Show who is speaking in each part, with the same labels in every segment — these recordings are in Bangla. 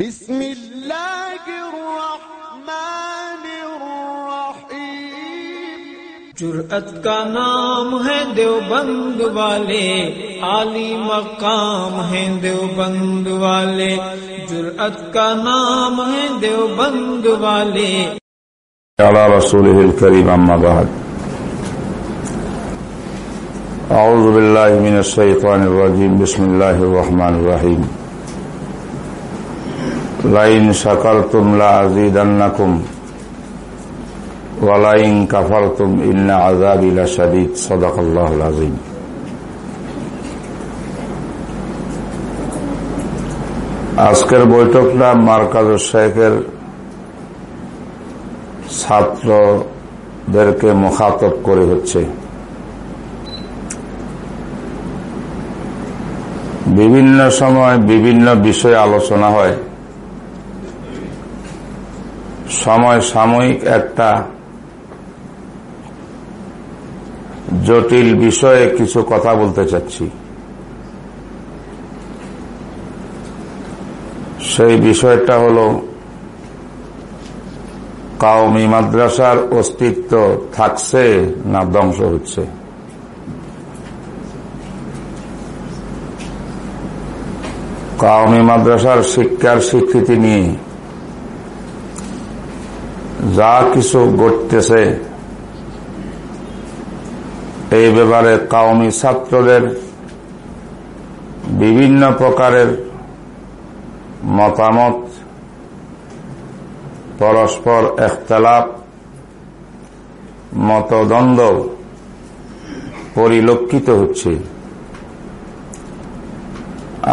Speaker 1: بسم اللہ الرحمن الرحیم
Speaker 2: جرأت کا نام ہے دیوبند والے عالی مقام ہے دیوبند والے۔ جرأت کا نام ہے دیوبند والے۔
Speaker 3: علی رسول الکریم اما بعد۔ اعوذ باللہ من الشیطان الرجیم بسم اللہ الرحمن الرحیم۔ লাইন সাকারতুম লাজিদান্নাকুম ওয়ালাইন কাফারতুম ইন্না আজাব ইলা শাদিদ সদাকাল্লাহ আজিম আজকের বৈঠকটা মার্কাজ শেখের ছাত্রদেরকে মোখাতব করে হচ্ছে। বিভিন্ন সময় বিভিন্ন বিষয়ে আলোচনা হয়। সময় সাময়িক একটা জটিল বিষয়ে কিছু কথা বলতে চাচ্ছি। সেই বিষয়টা হলো কাউমি মাদ্রাসার অস্তিত্ব থাকছে না ধ্বংস হচ্ছে? কাউমি মাদ্রাসার শিক্ষার স্বীকৃতি নিয়ে যা কিছু ঘটতেছে, এই ব্যাপারে কাউমি ছাত্রদের বিভিন্ন প্রকারের মতামত, পরস্পর একতলাপ, মতদ্বন্দ্ব পরিলক্ষিত হচ্ছে।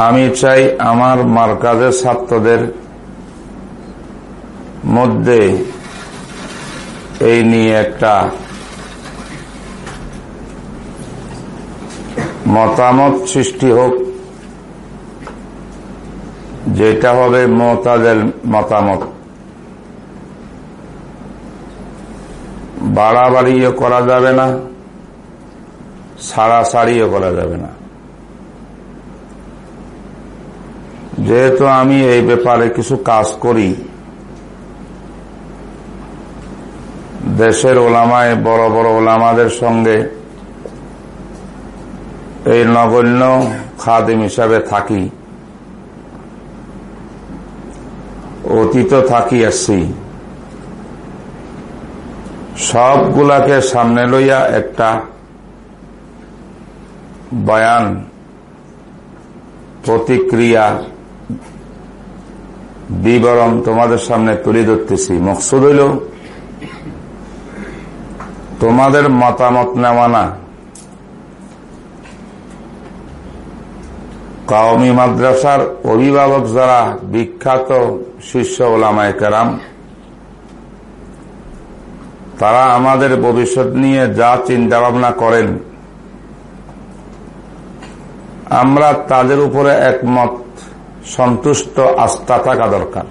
Speaker 3: আমি চাই আমার মার্কাজের ছাত্রদের মধ্যে এই নিয়ে একটা মতামত সৃষ্টি হোক, যেটা হবে মতাদের মতামত। বাড়াবাড়িও করা যাবে না সারা সাড়াসাড়িও করা যাবে না। যেহেতু আমি এই ব্যাপারে কিছু কাজ করি দেশের ওলামায়, বড় বড় ওলামাদের সঙ্গে এই নগণ্য খাদিম হিসাবে থাকি। অতীত থাকি আসছি। সবগুলাকে সামনে লইয়া একটা বয়ান, প্রতিক্রিয়া, বিবরণ তোমাদের সামনে তুলে ধরতেছি। মকসুদ হইল তোমাদের মতামত নেওয়া না। কাউমি মাদ্রাসার অভিভাবক যারা বিখ্যাত শিষ্য ওলামায় কেরাম, তারা আমাদের ভবিষ্যৎ নিয়ে যা চিন্তা ভাবনা করেন, আমরা তাদের উপরে একমত, সন্তুষ্ট, আস্থা থাকা দরকার।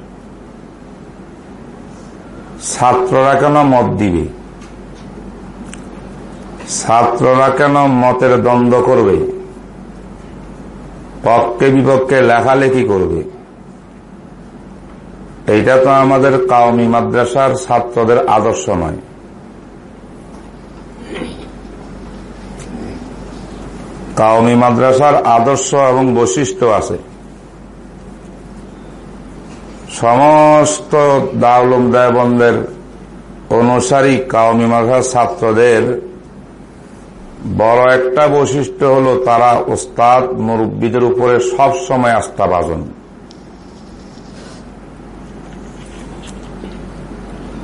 Speaker 3: ছাত্ররা কেন মত দিবে? ছাত্ররা কেন মতের দ্বন্দ্ব করবে? পক্ষে বিপক্ষে লেখালেখি করবে? এইটা তো আমাদের কাউমি মাদ্রাসার ছাত্রদের আদর্শ নয়। কাউমি মাদ্রাসার আদর্শ এবং বৈশিষ্ট্য আছে। সমস্ত দাউলুম দেবন্দের অনুসারী কাউমি মাদ্রাসার ছাত্রদের বড় একটা বৈশিষ্ট্য হলো তারা ওস্তাদ, মুরব্বীদের উপরে সব সময় আস্থা বাজন।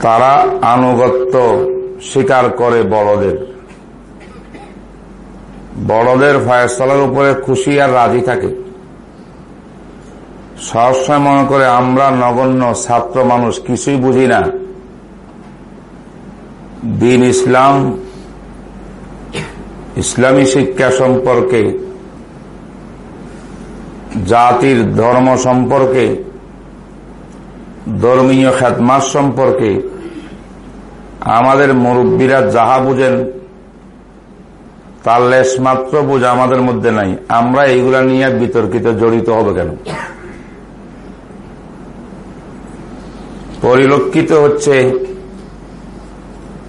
Speaker 3: তারা আনুগত্য স্বীকার করে বড়দের। বড়দের ফয়সলার উপরে খুশি আর রাজি থাকে। সবসময় মনে করে, আমরা নগণ্য ছাত্র মানুষ, কিছুই বুঝি না। দিন ইসলাম ইসলামী শিক্ষা সম্পর্কে, জাতির ধর্ম সম্পর্কে, ধর্মীয় খ্যাতমাস সম্পর্কে, আমাদের মুরব্বীরা যাহা বুঝেন, তার লেশ মাত্র বোঝা আমাদের মধ্যে নাই। আমরা এইগুলা নিয়ে বিতর্কিত, জড়িত হবে কেন? পরিলক্ষিত হচ্ছে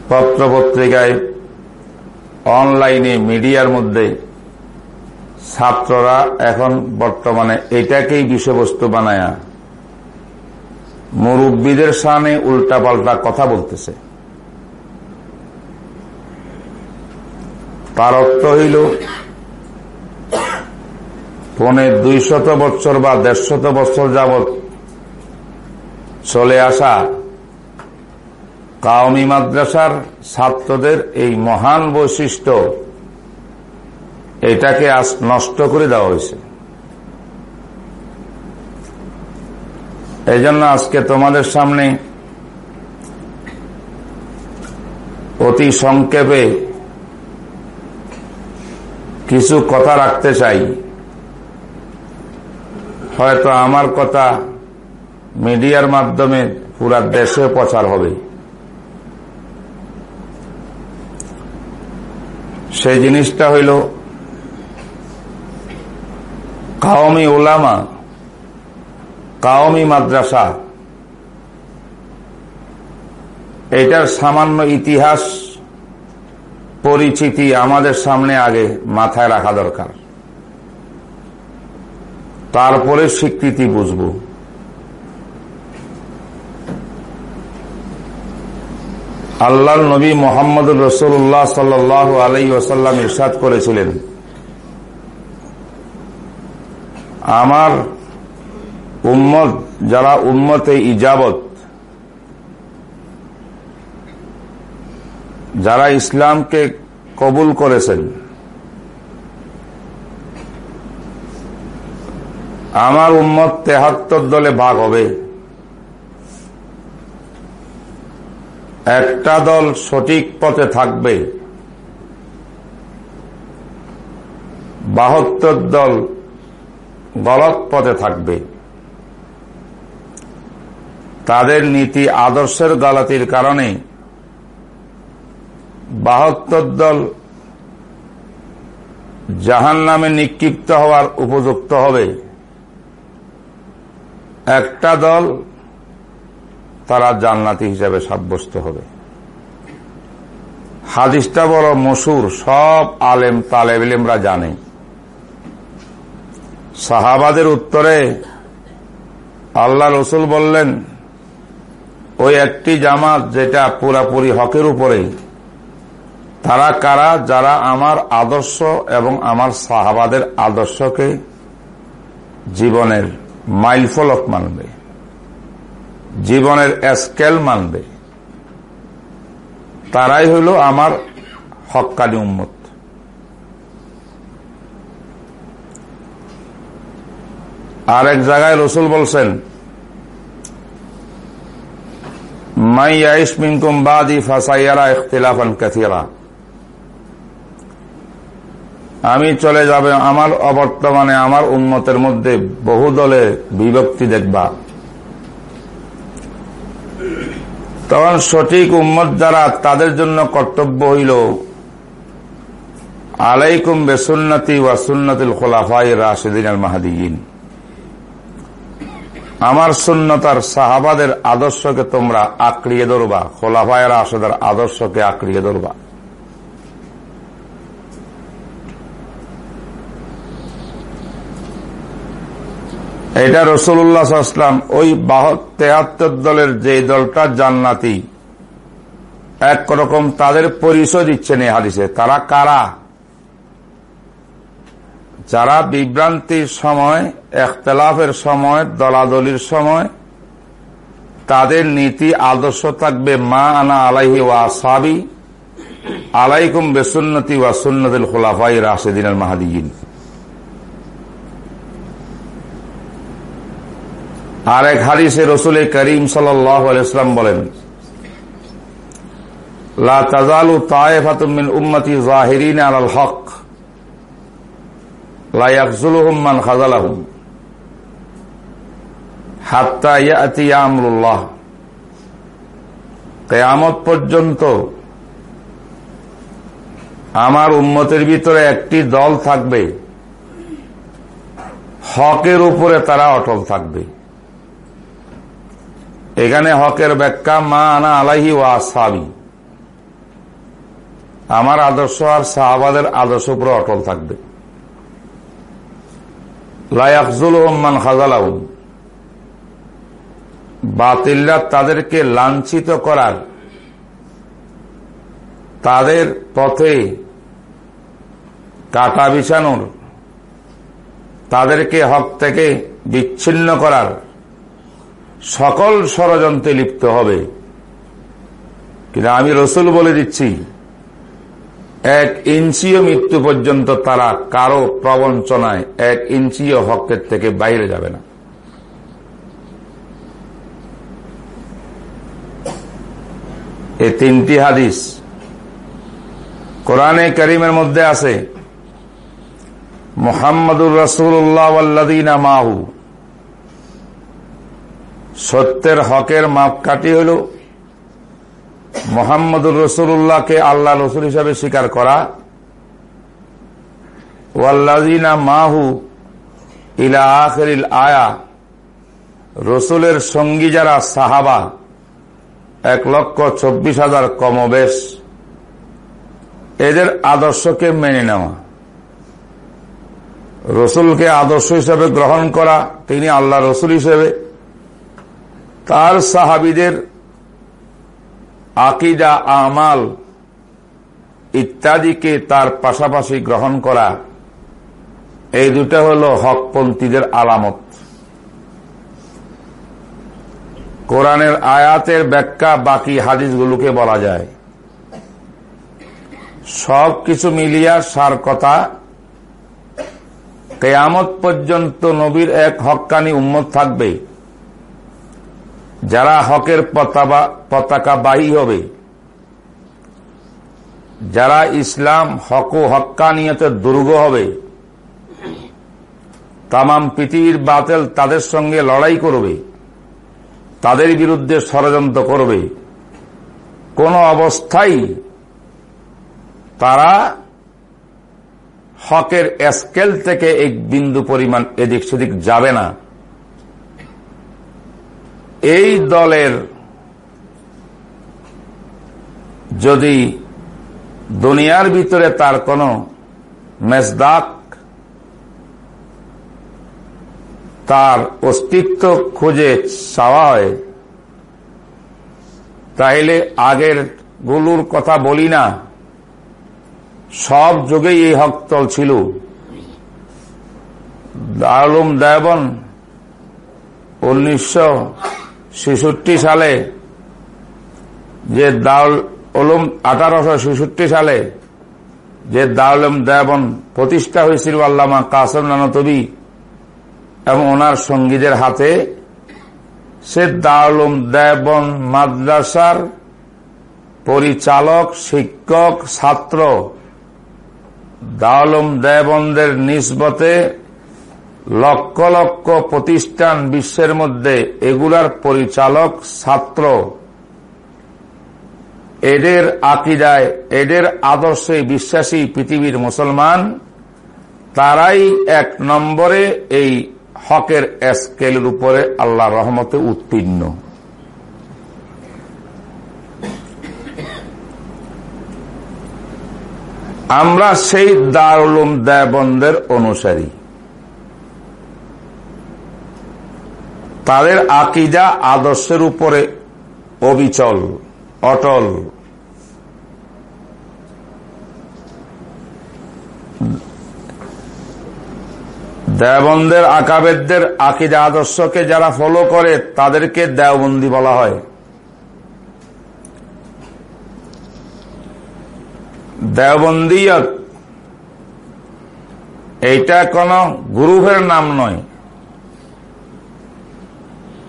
Speaker 3: পত্রপত্রিকায় অনলাইনে মিডিয়ার মধ্যে ছাত্ররা এখন বর্তমানে এটাকেই বিষয়বস্তু বানায়া মুরব্বীদের সামনে উল্টাপাল্টা কথা বলতেছে। তার অর্থ হইল পনে দুইশত বছর বা দেড়শত বছর যাবৎ চলে আসা কাউমি মাদ্রাসার ছাত্রদের এই মহান বৈশিষ্ট্য, এটাকে আজ নষ্ট করে দেওয়া হয়েছে। এই জন্য আজকে তোমাদের সামনে অতি সংক্ষেপে কিছু কথা রাখতে চাই। হয়তো আমার কথা মিডিয়ার মাধ্যমে পুরা দেশে প্রচার হবে। সেই জিনিসটা হইল কাওমি ওলামা কাওমি মাদ্রাসা। এটার সামান্য ইতিহাস, পরিচিতি আমাদের সামনে আগে মাথায় রাখা দরকার। তারপরে স্বীকৃতি বুঝব। আল্লাহ নবী মোহাম্মদ রসুল্লাহ সাল আলাই ওসাল্লাম ইরশাদ করেছিলেন। আমার উম্মত, যারা উম্মতে ইজাবত, যারা ইসলামকে কবুল করেছেন, আমার উম্মত তেহাত্তর দলে ভাগ হবে। একটা দল সঠিক পথে থাকবে। বাহাত্তর দল গলত পথে থাকবে। তাদের নীতি আদর্শের গালাতির কারণে বাহাত্তর দল জাহান নামে নিক্ষিপ্ত হওয়ার উপযুক্ত হবে। একটা দল তারা জান্নাতি হিসাবে সাব্যস্ত হবে। হাদিসটা বড় মসুর সব আলেম তালেবিলেমরা জানে। সাহাবাদের উত্তরে আল্লাহ রসুল বললেন, ওই একটি জামাত যেটা পুরাপুরি হকের উপরে, তারা কারা যারা আমার আদর্শ এবং আমার সাহাবাদের আদর্শকে জীবনের মাইলফলক মানবে? জীবনের স্কেল মানবে, তারাই হইল আমার হকানি উম্মত। আর এক জায়গায় রসুল বলছেন, মাই আইস মিনকুম ইখতিলাফান আমি চলে যাবে আমার অবর্তমানে আমার উন্মতের মধ্যে বহু দলে বিভক্তি দেখবা। তখন সঠিক উম্মত যারা, তাদের জন্য কর্তব্য হইল, আলাইকুম বেসুন্নতি ওয়া সুন্নতিল খোলাফাই রাশেদিন আল মাহাদিগিন আমার সুন্নতার সাহাবাদের আদর্শকে তোমরা আঁকড়িয়ে ধরবা, খোলাফায় রাশেদের আদর্শকে আঁকড়িয়ে ধরবা। এটা রসুল্লাহাম ওই তেহাত্তর দলের যে দলটা জান্নাতি একরকম তাদের পরিচয় দিচ্ছেন এই হাদিসে। তারা কারা? যারা বিভ্রান্তির সময়, এখতলাফের সময়, দলাদলির সময়, তাদের নীতি, আদর্শ থাকবে মা আনা আলাইহি ওয়া সাবি আলাইকুম বেসুন্নতি ওয়া সুন্নতুল খোলাফাই রাশেদিন মাহাদিন আর এক হারিসে রসুল করিম সাল্লাম বলেন কেয়ামত পর্যন্ত আমার উম্মতের ভিতরে একটি দল থাকবে, হকের উপরে তারা অটল থাকবে। এখানে হকের ব্যাখ্যা মা আনা আলাহি ও আসাবি আমার আদর্শ আর সাহাবাদের আদর্শ উপরে অটল থাকবে। লায়াকজুল ওহমান খাজালাউন বাতিল্লা তাদেরকে লাঞ্ছিত করার, তাদের পথে কাটা বিছানোর, তাদেরকে হক থেকে বিচ্ছিন্ন করার সকল ষড়যন্ত্রে লিপ্ত হবে। কিন্তু আমি রসুল বলে দিচ্ছি, এক ইঞ্চিও মৃত্যু পর্যন্ত তারা কারও প্রবঞ্চনায় এক ইঞ্চিও হকের থেকে বাইরে যাবে না। এই তিনটি হাদিস কোরআনে করিমের মধ্যে আছে, মোহাম্মদুর রসুল্লাহ মাহু। সত্যের হকের মাপকাঠি হল মোহাম্মদুর রসুল্লাহকে আল্লাহ রসুল হিসাবে স্বীকার করা। ওয়াল্লাজিনা মাহু ইলা আখরিল আয়া, রসুলের সঙ্গী যারা সাহাবা, এক লক্ষ চব্বিশ হাজার কমবেশ, এদের আদর্শকে মেনে নেওয়া। রসুলকে আদর্শ হিসেবে গ্রহণ করা, তিনি আল্লাহ রসুল হিসেবে। তার সাহাবিদের আকিদা, আমাল ইত্যাদিকে তার পাশাপাশি গ্রহণ করা, এই দুটা হল হকপন্থীদের আলামত। কোরআনের আয়াতের ব্যাখ্যা বাকি হাদিসগুলোকে বলা যায়। সব কিছু মিলিয়া সার কথা, কেয়ামত পর্যন্ত নবীর এক হকানি উম্মত থাকবে। যারা হকের পতাকা বাহী হবে, যারা ইসলাম হক ও হক্কানিয়তে দুর্গ হবে, তামাম পৃথিবীর বাতেল তাদের সঙ্গে লড়াই করবে, তাদের বিরুদ্ধে ষড়যন্ত্র করবে। কোন অবস্থায় তারা হকের স্কেল থেকে এক বিন্দু পরিমাণ এদিক সেদিক যাবে না। এই দলের যদি দুনিয়ার ভিতরে তার কোন মেজদাক, তার অস্তিত্ব খুঁজে চাওয়া হয়, তাইলে আগেরগুলোর কথা বলি না। সব যুগেই এই হকতল ছিল দারুম দেবন উনিশশো সালে যে দাউল ওলুম আঠারোশো ছেষট্টি সালে যে দাউলম দেবন প্রতিষ্ঠা হয়েছিল আল্লামা কাসম নানতবি এবং ওনার সঙ্গীদের হাতে, সে দাউলুম দেবন মাদ্রাসার পরিচালক, শিক্ষক, ছাত্র দাউলুম দেবনদের নিসবতে লক্ষ লক্ষ প্রতিষ্ঠান বিশ্বের মধ্যে এগুলার পরিচালক ছাত্র। এদের আকিদায়, এদের আদর্শে বিশ্বাসী পৃথিবীর মুসলমান, তারাই এক নম্বরে এই হকের স্কেলের উপরে আল্লাহ রহমতে উত্তীর্ণ। আমরা সেই দারুলুম দেবন্দের অনুসারী। তাদের আকিদা আদর্শের উপরে অবিচল, অটল। দেবন্দের আকাবেদদের আকিদা আদর্শকে যারা ফলো করে, তাদেরকে দেওবন্দি বলা হয়। দেওবন্দিয়ত, এইটা কোন গ্রুপের নাম নয়।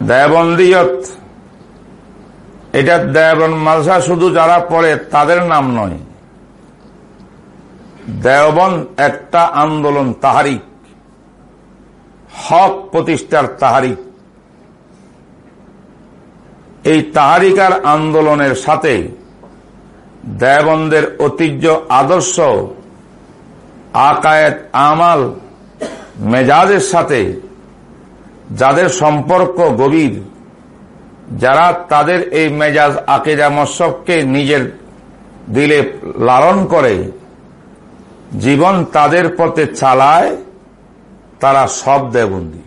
Speaker 3: দেবন্দিয়ত। এটা দেবন মালসা শুধু যারা পড়ে তাদের নাম নয়। দেওবন একটা আন্দোলন তাহারিক। হক প্রতিষ্ঠার তাহারিক। এই তাহারিকার আন্দোলনের সাথে দেবন্দের ঐতিহ্য, আদর্শ, আকায়েত, আমাল, মেজাজের সাথে সম্পর্ক গভীর, যারা তাদের এই মেজাজ আকিদা মশককে নিজের দিলে লালন করে, জীবন তাদের পথে চালায়, তারা সব দেবন্দী।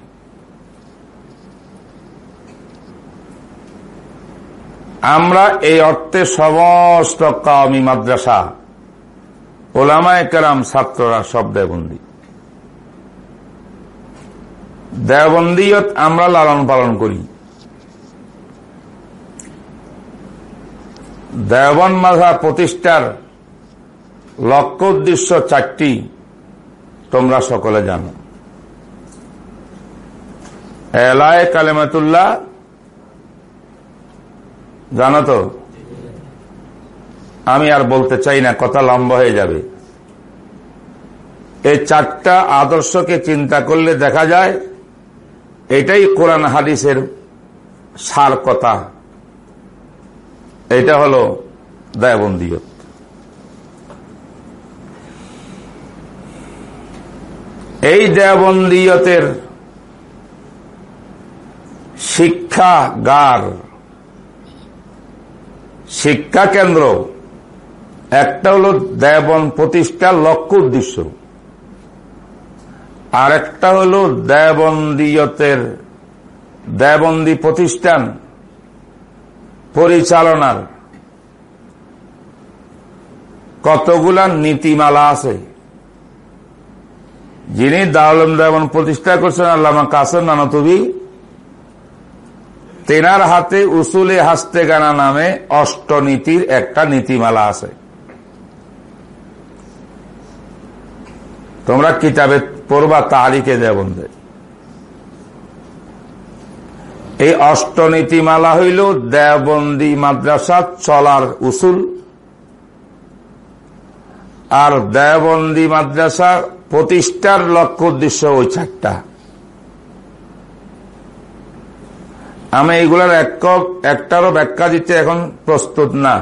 Speaker 3: আমরা এই অর্থে সমস্ত কামি মাদ্রাসা, ওলামায় কেরাম ছাত্ররা সব দেবন্দী। দেবন্দীয়ত আমরা লালন পালন করি। দেওবন মাঝা প্রতিষ্ঠার লক্ষ্য উদ্দেশ্য চারটি, তোমরা সকলে জানো। এলায় কালেমাতুল্লাহ, জানো তো? আমি আর বলতে চাই না, কথা লম্বা হয়ে যাবে। এই চারটা আদর্শকে চিন্তা করলে দেখা যায় এটাই কোরআন হাদিসের সার কথা। এটা হল দায়বন্দিয়ত। এই দেয়বন্দিয়তের শিক্ষাগার, শিক্ষা কেন্দ্র, একটা হল দেবন প্রতিষ্ঠার লক্ষ্য উদ্দেশ্য। আর একটা হল দেবন্দীয়তের, দেবন্দী প্রতিষ্ঠান, পরিচালনার। কতগুলা নীতিমালা আছে। যিনি দাউলম দেবন প্রতিষ্ঠা করছেন, আল্লামা কাসেম নানতবি, তেনার হাতে উসুলে হাসতে গানা নামে অষ্টনীতির একটা নীতিমালা আছে। তোমরা কিতাবে পড়বা তারিখে দেবন্দে এই অষ্টনীতিমালা হইল দেবন্দী মাদ্রাসা চলার উসুল। আর দেবন্দী মাদ্রাসা প্রতিষ্ঠার লক্ষ্য উদ্দেশ্য ওই চারটা। আমি এইগুলার একটারও ব্যাখ্যা দিতে এখন প্রস্তুত না।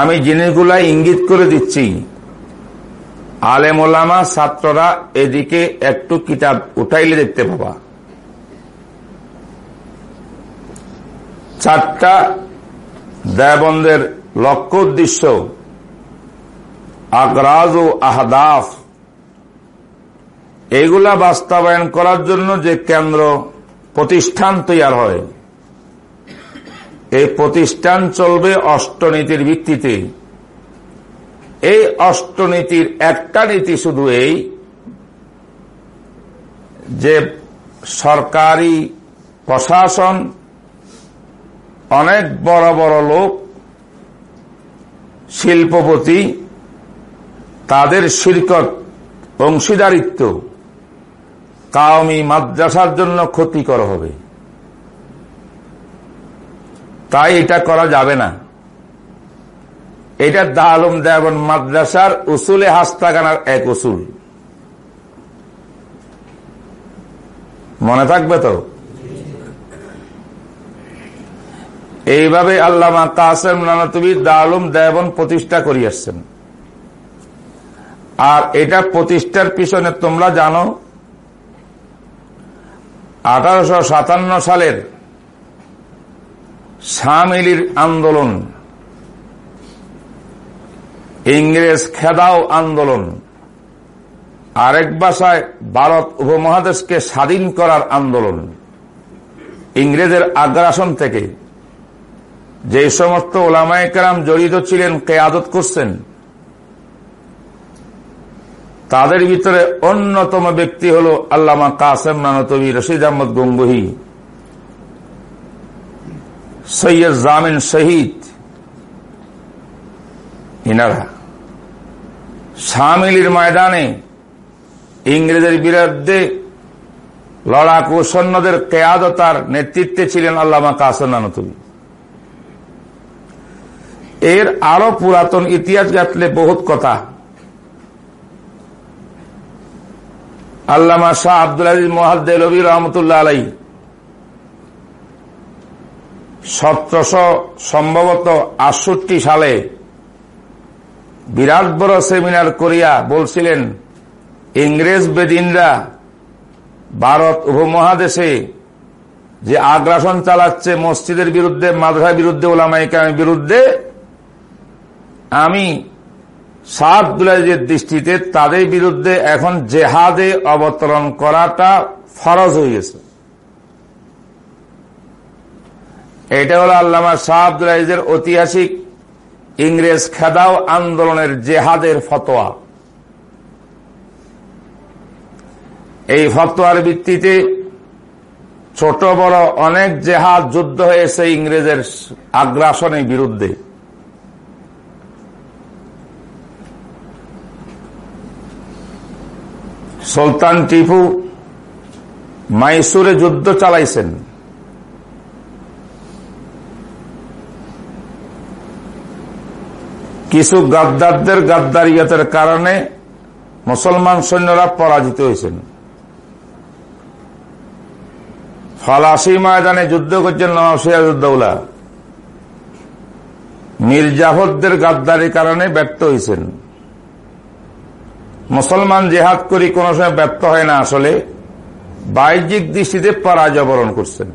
Speaker 3: আমি জিনিসগুলা ইঙ্গিত করে দিচ্ছি। আলেমোলামা ছাত্ররা এদিকে একটু কিতাব উঠাইলে দেখতে পাবা। চারটা দেবন্দের লক্ষ্য উদ্দেশ্য, আগ্রাজ ও আহদাফ। এগুলা বাস্তবায়ন করার জন্য যে কেন্দ্র, প্রতিষ্ঠান তৈয়ার হয়। এই প্রতিষ্ঠান চলবে অষ্টনীতির ভিত্তিতে। এই অষ্টনীতির একটা নীতি শুধু এই যে সরকারি প্রশাসন অনেক বড় বড় লোক, শিল্পপতি, তাদের শিরকত, অংশীদারিত্ব কাউমি মাদ্রাসার জন্য ক্ষতিকর হবে। তাই এটা করা যাবে না। এটা দালুম দেবন মাদ্রাসার উসুলে হাস্তাগানার এক উসুল। মনে থাকবে তো? এইভাবে আল্লামা কাসেম নানাতবি দালুম দেবন প্রতিষ্ঠা করিয়াছেন। আর এটা প্রতিষ্ঠার পিছনে তোমরা জানো, আঠারোশ সাতান্ন সালের সামিলির আন্দোলন ইংরেজ খেদাও আন্দোলন। আরেক ভাষায় ভারত উপমহাদেশকে স্বাধীন করার আন্দোলন। ইংরেজের আগ্রাসন থেকে যে সমস্ত ওলামায়াম জড়িত ছিলেন, কেয়াদত করছেন, তাদের ভিতরে অন্যতম ব্যক্তি হল আল্লামা কাসেম নানতবী রশিদ আহমদ গঙ্গুহি। সৈয়দ জামিন শহীদ। ইনারা সামিলির ময়দানে ইংরেজের বিরুদ্ধে লড়াকু সৈন্যদের কেয়াদতার নেতৃত্বে ছিলেন আল্লামা কাসেম নানতবী। এর আরও পুরাতন ইতিহাস ঘাটলে বহুত কথা। আল্লামা শাহ আব্দুল আজিজ মহাদ্দেলবী রহমতুল্লাহ আলাই সতেরোশো সম্ভবত আটষট্টি সালে বিরাট বড় সেমিনার করিয়া বলছিলেন, ইংরেজ বেদিনরা ভারত উপমহাদেশে যে আগ্রাসন চালাচ্ছে মসজিদের বিরুদ্ধে, মাদ্রাসার বিরুদ্ধে ওলামাইকামের বিরুদ্ধে, আমি সাহাবদুল্লাহের দৃষ্টিতে তাদের বিরুদ্ধে এখন জেহাদে অবতরণ করাটা ফরজ হয়ে গেছে। এটা হল আল্লামা শাহাবুল্লাহের ঐতিহাসিক ইংরেজ খেদাও আন্দোলনের জেহাদের ফতোয়া। এই ফতোয়ার ভিত্তিতে ছোট বড় অনেক জেহাদ যুদ্ধ হয়েছে ইংরেজের আগ্রাসনের বিরুদ্ধে। সুলতান টিপু মাইসুরে যুদ্ধ চালাইছেন। কিছু গাদ্দারদের গাদ্দারিয়তের কারণে মুসলমান সৈন্যরা পরাজিত হয়েছেন। ফলাসি ময়দানে যুদ্ধ করছেন নবাব সিরাজউদ্দৌলা। মির্জাফরদের গাদ্দারির কারণে ব্যর্থ হয়েছেন। মুসলমান জেহাদ করি কোন সময় ব্যর্থ হয় না, আসলে বাহ্যিক দৃষ্টিতে পরাজয় বরণ করছেন।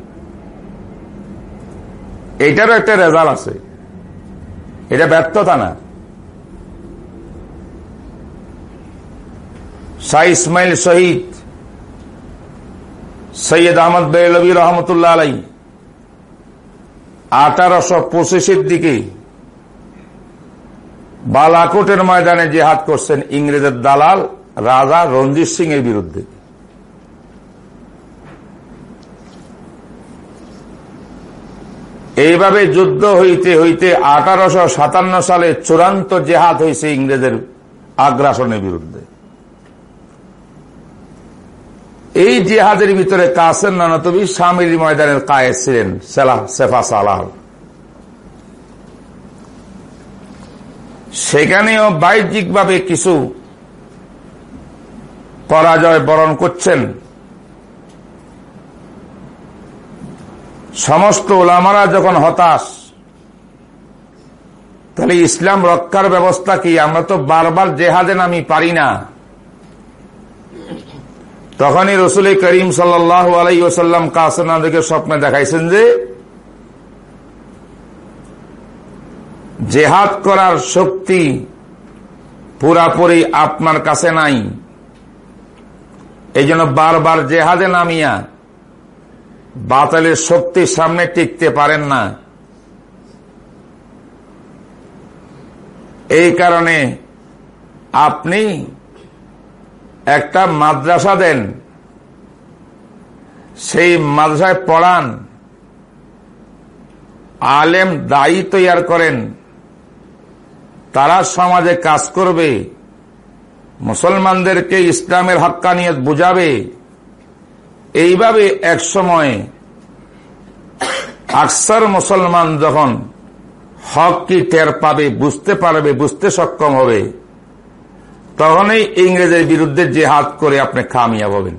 Speaker 3: এটারও একটা রেজাল্ট আছে। এটা ব্যর্থতা না। শাহ ইসমাইল শহীদ সৈয়দ আহমদ বেলবী রহমতুল্লাহ আলাই আঠারোশো পঁচিশের দিকে বালাকোটের ময়দানে জেহাদ করছেন ইংরেজের দালাল রাজা রঞ্জিত সিং এর বিরুদ্ধে। এইভাবে যুদ্ধ হইতে হইতে আঠারোশো সাতান্ন সালে চূড়ান্ত জেহাদ হয়েছে ইংরেজের আগ্রাসনের বিরুদ্ধে। এই জেহাদের ভিতরে কাসের নানতবি স্বামীর ময়দানের কায়ে ছিলেন সেফা সালাহ। সেখানেও বাহ্যিকভাবে কিছু পরাজয় বরণ করছেন। সমস্ত ওলামারা যখন হতাশ, তাহলে ইসলাম রক্ষার ব্যবস্থা কি? আমরা তো বারবার জেহাদে নামি পারি না। তখনই রসুল করিম সাল্লাহ আলাই ওসাল্লাম কাসনাদেরকে স্বপ্নে দেখাইছেন যে, জেহাদ করার শক্তি পুরাপুরি আপনার কাছে নাই। এই জন্য বারবার জেহাদে নামিয়া বাতালের শক্তির সামনে টিকতে পারেন না। এই কারণে আপনি একটা মাদ্রাসা দেন, সেই মাদ্রাসায় পড়ান, আলেম দায়ী তৈয়ার করেন, তারা সমাজে কাজ করবে, মুসলমানদেরকে ইসলামের হক্কানিয়ত বুঝাবে, এইভাবে এক সময় আকসার মুসলমান যখন হক কি টের পাবে, বুঝতে পারবে, বুঝতে সক্ষম হবে। তখনই ইংরেজের বিরুদ্ধে জেহাদ করে আপনি খামিয়া হবেন।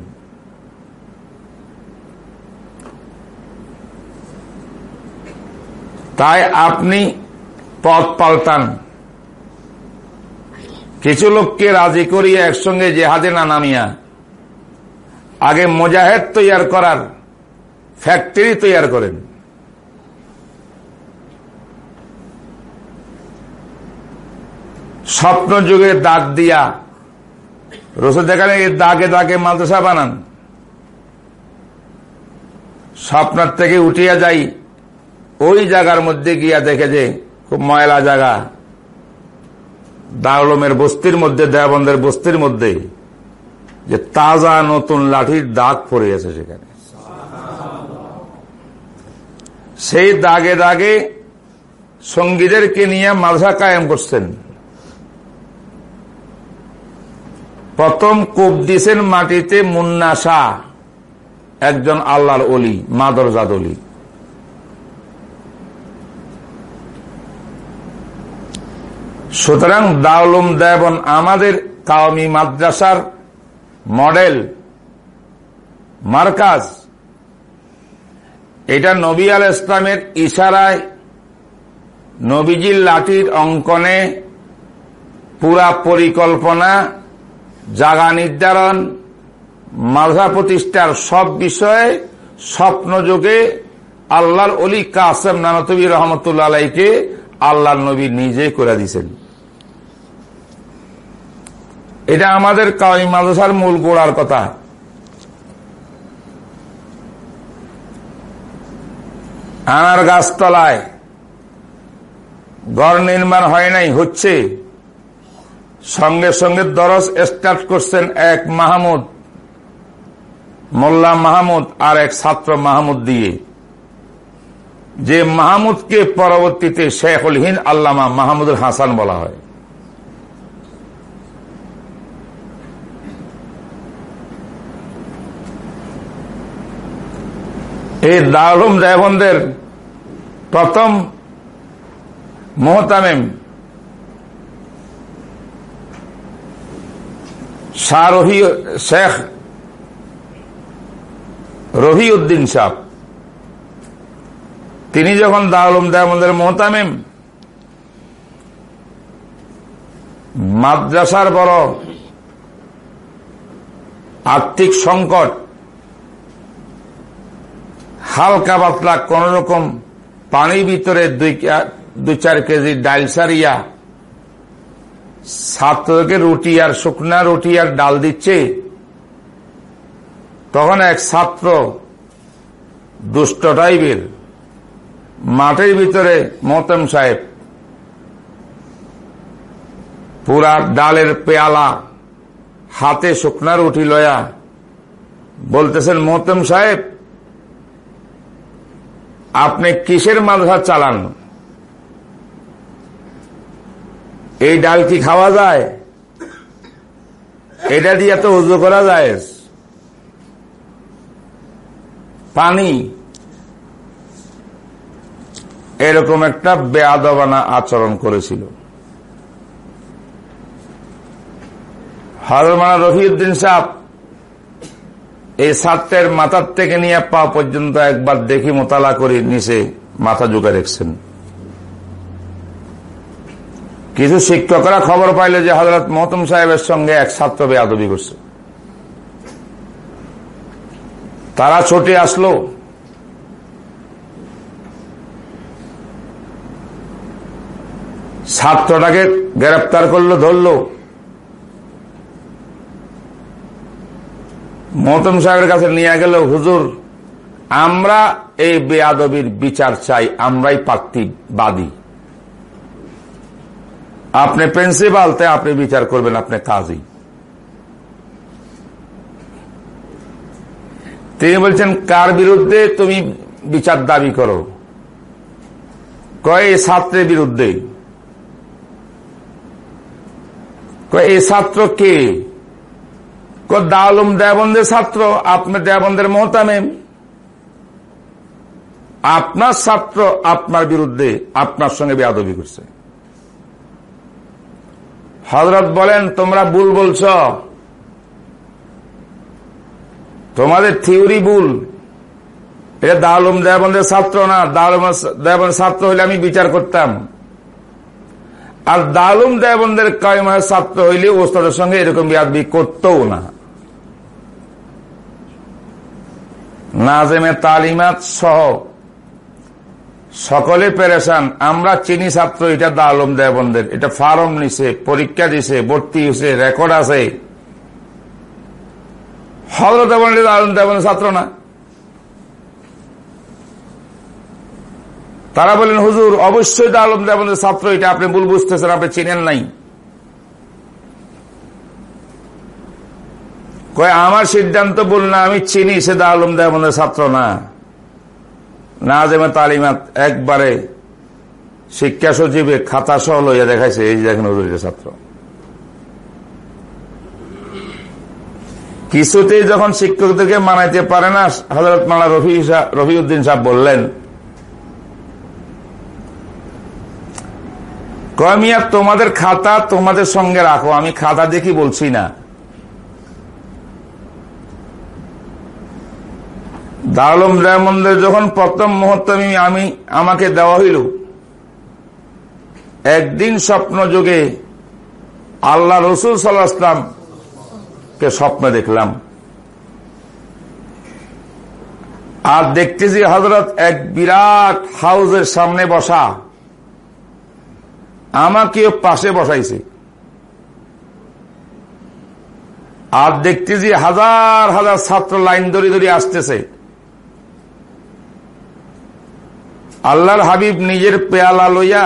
Speaker 3: তাই আপনি পথ পাল্টান। কিছু লোককে রাজি করিয়ে একসঙ্গে জেহাদে না নামিয়া, আগে মোজাহেদ তৈয়ার করার, ফ্যাক্টরি তৈয়ার করেন। স্বপ্ন যুগে দাগ দিয়া। রসুল দেখালে দাগে দাগে মাদ্রাসা বানান, স্বপ্নার থেকে উঠিয়া যাই, ওই জায়গার মধ্যে গিয়া দেখে যে খুব ময়লা জায়গা। দারলমের বস্তির মধ্যে দেয়াবন্দের বস্তির মধ্যে যে তাজা নতুন লাঠির দাগ পড়ে আছে সেখানে। সেই দাগে দাগে সঙ্গীদেরকে নিয়ে মাদ্রাসা কায়েম করছেন। প্রথম কূপ দিছেন মাটিতে মুন্না শাহ একজন আল্লাহর অলি মাদরজাদ অলি। সুতরাং দাউলুম দেবন আমাদের কাওমি মাদ্রাসার মডেল, মার্কাজ। এটা নবী আল ইসলামের ইশারায় নবীজির লাঠির অঙ্কনে পুরা পরিকল্পনা জাগা নির্ধারণ মাঝা প্রতিষ্ঠার সব বিষয়ে স্বপ্ন যোগে আল্লাহর অলি কাসেম নানতবী রহমতুল্লাহ আলাইকে আল্লাহ নবী নিজে করে দিছেন। এটা আমাদের কাওয়াই মাদ্রাসার মূল গোড়ার কথা। আনার গাছতলায় ঘর নির্মাণ হয় নাই, হচ্ছে। সঙ্গে সঙ্গে দরস স্টার্ট করছেন এক মাহমুদ, মোল্লা মাহমুদ আর এক ছাত্র মাহমুদ দিয়ে। যে মাহমুদকে পরবর্তীতে শেখুল হিন্দ আল্লামা মাহমুদুল হাসান বলা হয়। এই দারুম দেবন্দের প্রথম মোহতামেম শেখ রহি উদ্দিন সাহ তিনি যখন দারুম দেবন্দের মোহতামেম, মাদ্রাসার বড় আর্থিক সংকট, হালকা পাতলা কোন রকম পানির ভিতরে দুই চার কেজি ডাল সারিয়া ছাত্রকে রুটি আর শুকনা রুটি আর ডাল দিচ্ছে, তখন এক ছাত্র দুষ্ট টাইপের মাঠের ভিতরে মতম সাহেব, পুরা ডালের পেয়ালা, হাতে শুকনা রুটি লয়া বলতেছেন, মোহতম সাহেব, আপনি কিসের মাদ্রাসা চালান? এই ডাল কি খাওয়া যায়? এটা দিয়ে তো উজু করা যায়। পানি। এরকম একটা বেআবানা আচরণ করেছিল। হজরমানা রফিউদ্দিন সাহ এই ছাত্রের মাথার থেকে নিয়ে পা পর্যন্ত একবার দেখি মোতালা করে নিচে মাথা জুকে রেখছেন। কিছু শিক্ষকরা খবর পাইল যে হজরত মহতম সাহেবের সঙ্গে এক ছাত্র বেয়াদবি করছে। তারা ছুটে আসলো। ছাত্রটাকে গ্রেপ্তার করল, ধরলো। মহতম সাহেবের কাছে নিয়ে গেল, হুজুর, আমরা এই বেয়াদবির বিচার চাই, আমরাই প্রার্থী বাদী আপনি প্রিন্সিপাল তাই আপনি বিচার করবেন, আপনি কাজী। তিনি বলছেন, কার বিরুদ্ধে তুমি বিচার দাবি করো? কয়, এই ছাত্রের বিরুদ্ধে। কয়, এই ছাত্র কে? দালুম দেবন্দের ছাত্র আপনার দেবন্দের মহতামেম। আপনার ছাত্র আপনার বিরুদ্ধে, আপনার সঙ্গে বেয়াদবি করছে। হজরত বলেন, তোমরা ভুল বলছ। তোমাদের থিওরি ভুল। এটা দালুম দেবন্দের ছাত্র না। দালুম দেবন্দের ছাত্র হইলে আমি বিচার করতাম। আর দালুম দেবন্দের কয়মাস ছাত্র হইলে ওস্তাদের সঙ্গে এরকম বিয়াদবি করতেও না। নাজেমে তালিমাত সহ সকলে পেরেশান। আমরা চিনি ছাত্র, এটা দা দালম দেবন্দের এটা ফার্ম নিছে, পরীক্ষা দিছে, ভর্তি হয়েছে রেকর্ড আছে। হজরত আলম ছাত্র না। তারা বলেন, হুজুর, অবশ্যই আলম দেবনের ছাত্র, এটা আপনি ভুল বুঝতেছেন, আপনি চিনেন নাই। কয়, আমার সিদ্ধান্ত বল না, আমি চিনি সে দা আলম দেবনের ছাত্র না। নাজেমা তালিমাত একবারে শিক্ষা সচিবে খাতা সহ লইয়া দেখাইছে, এই দেখেন হুজুরের ছাত্র। কিছুতেই যখন শিক্ষকদেরকে মানাইতে পারে না হজরত মালা রফি রফিউদ্দিন সাহেব বললেন কমিয়া তোমাদের খাতা তোমাদের সঙ্গে রাখো, আমি খাতা দেখি বলছি না। দারুলম ডায়মন্ডের যখন প্রথম মুহূর্তে আমি, আমাকে দেওয়া হইল, একদিন স্বপ্ন যুগে আল্লাহ রসুল সাল্লাহাম কে স্বপ্ন দেখলাম। আর দেখতেছি হজরত এক বিরাট হাউজের সামনে বসা, আমাকেও পাশে বসাইছে। আর দেখতেছি হাজার হাজার ছাত্র লাইন ধরে ধরে আসতেছে। আল্লাহর হাবিব নিজের পেয়ালা লইয়া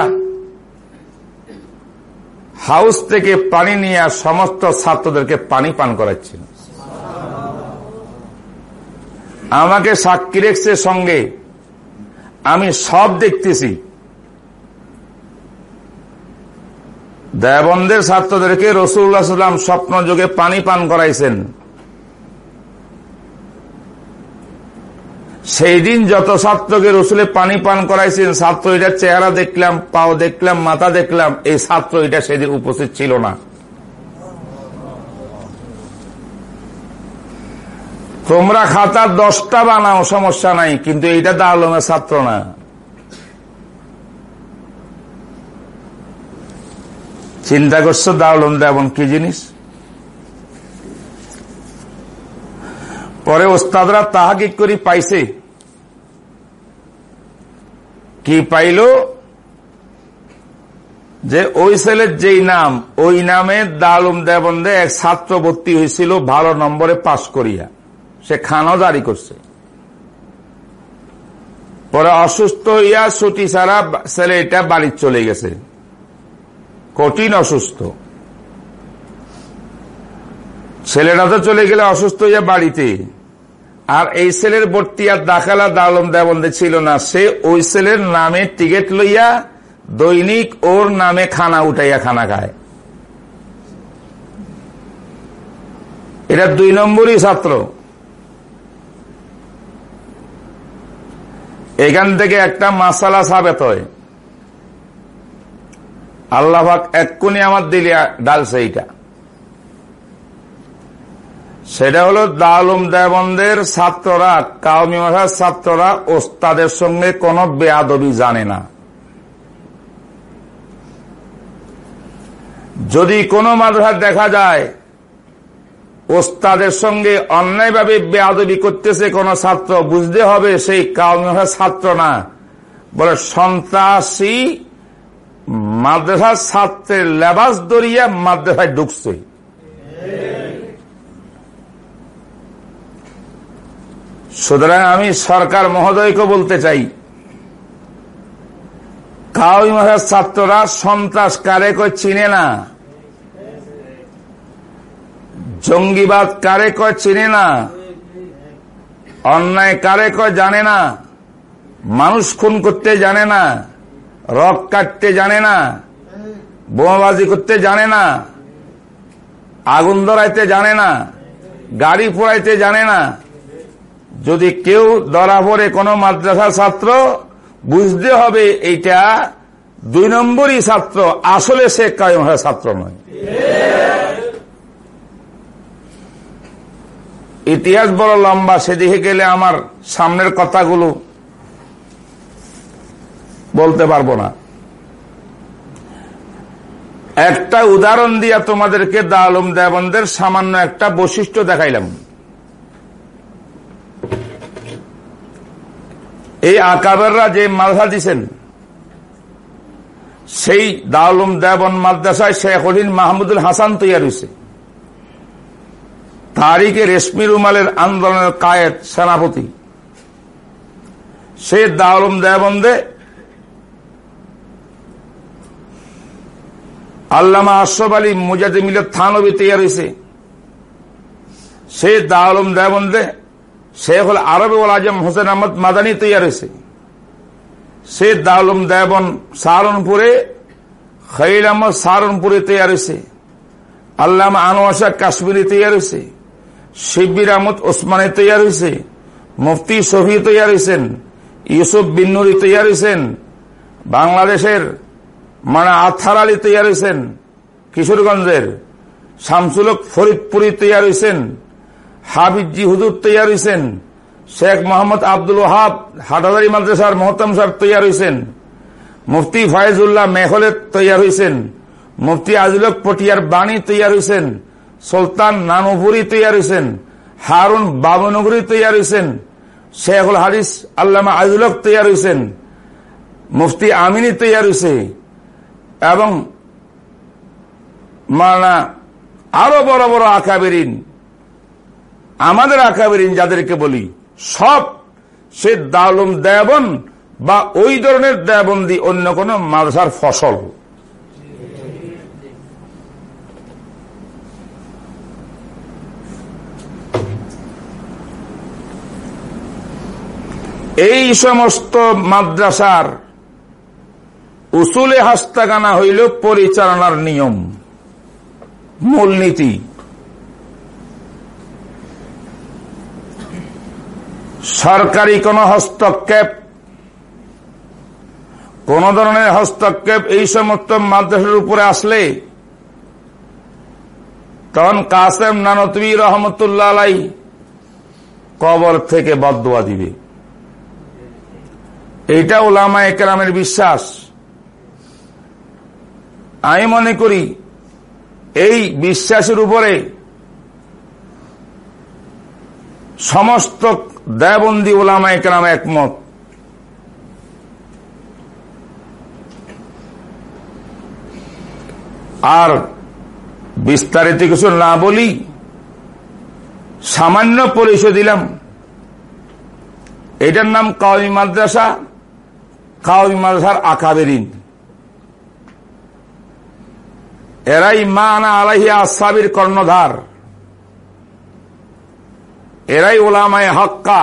Speaker 3: হাউস থেকে পানি নিয়ে সমস্ত ছাত্রদেরকে পানি পান করাচ্ছিল। আমাকে সাক্ষী রেখছে সঙ্গে, আমি সব দেখতেছি। দেবন্দের ছাত্রদেরকে রসুল্লাহ সাল্লাম স্বপ্ন যোগে পানি পান করাইছেন। সেই দিন যত ছাত্রকে রসুলে পানি পান করাইছেন, ছাত্র এটার চেহারা দেখলাম, পাও দেখলাম, মাথা দেখলাম, এই ছাত্র এটা সেদিন উপস্থিত ছিল না। তোমরা খাতা দশটা বানাও, সমস্যা নাই, কিন্তু এইটা দালমের ছাত্র না। চিন্তা করছ দাউলম দেবন কি জিনিস? পরে ওস্তাদরা তাহাকিক করি পাইছে। কি পাইল? যে ওই ছেলের যেই নাম, ওই নামে দালুম দেবন্দে এক ছাত্র ভর্তি হয়েছিল ভালো নম্বরে পাশ করিয়া। সে খানও জারি করছে। পরে অসুস্থ হইয়া ছুটি ছাড়া ছেলে এটা বাড়ির চলে গেছে। কঠিন অসুস্থ। ছেলেটা তো চলে গেলে অসুস্থ হইয়া বাড়িতে। আর এই সেলের ভর্তি আর দাখালা দালম দেবন্দে ছিল না। সে ওই সেলের নামে টিকিট লইয়া দৈনিক ওর নামে খানা উঠাইয়া খানা খায়। এটা দুই নম্বরই ছাত্র। এখান থেকে একটা মাসালা সাবেত হয়। আল্লাহাক এক্ষুনি আমার দিলে ডালছে এইটা। সেটা হলো দালুম দেবন্দের ছাত্ররা কাউমি ভাষার ছাত্ররা ওস্তাদের সঙ্গে কোনো বেয়াদবি জানে না। যদি কোনো মাদ্রাসা দেখা যায়, ওস্তাদের সঙ্গে অন্যায়ভাবে বেয়াদবি করতেছে কোন ছাত্র, বুঝতে হবে সেই কাউমি ছাত্র না। বলে সন্ত্রাসী মাদ্রাসার ছাত্রের লেবাস দরিয়া মাদ্রাসায় ঢুকছে। সুতরাং আমি সরকার মহোদয়কে বলতে চাই। কাউই মাসের ছাত্ররা সন্ত্রাস কারে কয় চিনে না? জঙ্গিবাদ কারে কয় চিনে না? অন্যায় কারে কয় জানে না? মানুষ খুন করতে জানে না? রক কাটতে জানে না? বোমাবাজি করতে জানে না? আগুন ধরাইতে জানে না? গাড়ি পোড়াইতে জানে না? যদি কেউ ধরা পড়ে কোনো মাদ্রাসা ছাত্র, বুঝতে হবে এইটা দুই নম্বরই ছাত্র, আসলে সে কায়ম হয় ছাত্র নয়। ইতিহাস বড় লম্বা, সেদিকে গেলে আমার সামনের কথাগুলো বলতে পারব না। একটা উদাহরণ দিয়া তোমাদেরকে দালুম দেবন্দের সামান্য একটা বৈশিষ্ট্য দেখাইলাম। এই আকাবেররা যে মালসা দিছেন, সেই দাউলুম দেবন মাদ্রাসায় শেখুদ্দিন মাহমুদুল হাসান তৈরি হয়েছে তারিখে রেশমি রুমালের আন্দোলনের কায়েদ সেনাপতি। সে দাউলুম দেবন্দে আল্লামা আশরফ আলী মুজাদি মিলত থানবী তৈরি হয়েছে সে দাউলুম দেবন্দে শেখুল আরবুল আজম হোসেন আহমদ মাদানী তৈয়ার হয়েছে। সে দাউলুম দেবন সাহারনপুরে খৈল আহমদ সাহারনপুরে তৈরি হয়েছে। আল্লামা আনোয়াশা কাশ্মীরি তৈয়ার হয়েছে। শিবির আহমদ ওসমানে তৈয়ার হয়েছে। মুফতি শফি তৈয়ার হয়েছেন। ইউসুফ বিন্নুরি তৈয়ার হয়েছেন। বাংলাদেশের মানে আথার আলী তৈয়ার হয়েছেন। কিশোরগঞ্জের শামসুলক ফরিদপুরি তৈয়ার হয়েছেন। হাবিজি হুজুর তৈরি হয়েছেন শেখ মোহাম্মদ আব্দুল ওহাব হাটাদারি মাদ্রাসার মহতম সাহেব তৈরি হয়েছেন মুফতি ফয়েজুল্লাহ মেহলে তৈরি হয়েছেন মুফতি আজিলক পটিয়ার বাণী তৈরি হয়েছেন সুলতান নানুপুরি তৈরি হয়েছেন হারুন বাবনগরী তৈরি হয়েছেন শেখুল হারিস আল্লামা আজুলক তৈয়ার হয়েছেন মুফতি আমিনী তৈয়ার হয়েছে এবং মানা আরও বড় বড় আকাবেরিন আমাদের আকাবেরিন যাদেরকে বলি, সব সে দালুম দেবন বা ওই ধরনের দেবন্দি অন্য কোন মাদ্রাসার ফসল। এই সমস্ত মাদ্রাসার উসুলে হাস্তাগানা হইল পরিচালনার নিয়ম, মূলনীতি। সরকারি কোন হস্তক্ষেপ, কোন ধরনের হস্তক্ষেপ এই সমস্ত মাদ্রাসার উপরে আসলে, তখন কাসেম নানতবী রহমতুল্লাহ আলাই কবর থেকে বদুয়া দিবে। এইটা ওলামা একরামের বিশ্বাস। আমি মনে করি, এই বিশ্বাসের উপরে সমস্ত দেবন্দি ওলামা একরাম একমত। আর বিস্তারিত কিছু না বলি, সামান্য পরিচয় দিলাম। এটার নাম কাউমি মাদ্রাসা কাউমি মাদ্রাসার আকাবেরিন। এরাই মা আনা আলাহিয়া আসাবির কর্ণধার। এরাই ওলামায় হক্কা।